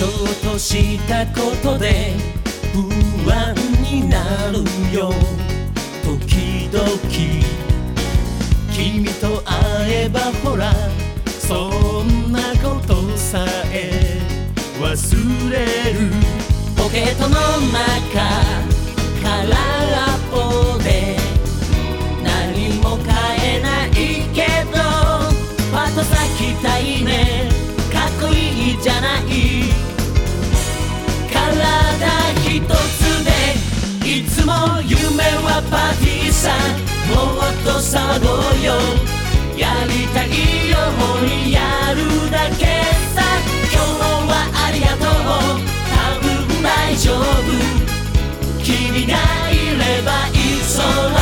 としたことで不安になるよ。時々君と会えばほらそんなことさえ忘れる。ポケットの中パーティーさもっと騒ごうよやりたいようにやるだけさ今日はありがとう多分大丈夫君がいれば It's alright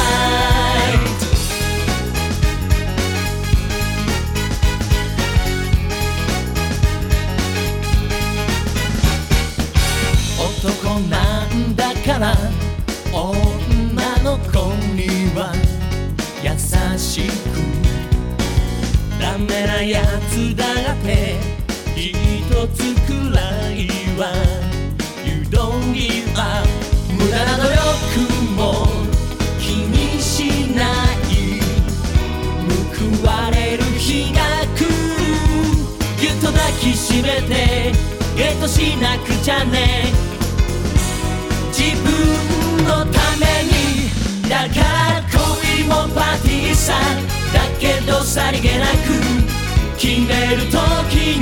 男なんだからやつだって一つくらいは You don't give up 無駄な努力も気にしない。報われる日が来る。ぎゅっと抱きしめてゲットしなくちゃね自分のためにだから恋もパーティーさだけどさりげなく決める時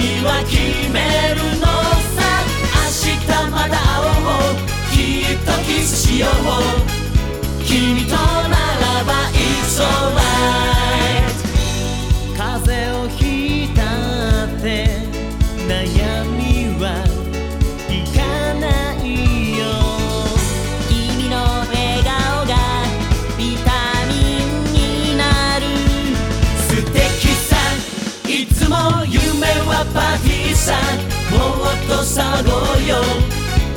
には決めるのさ。明日また会おう。きっとキスしよう。さもっと騒ごうよ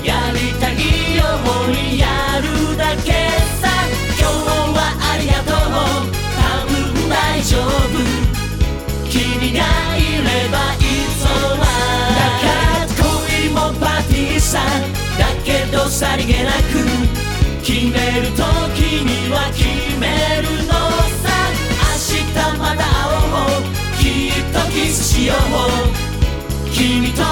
やりたいようにやるだけさ今日はありがとう。多分大丈夫。君がいれば It's alright だから恋もパティーさだけどさりげなく。決める時には決めるの。君と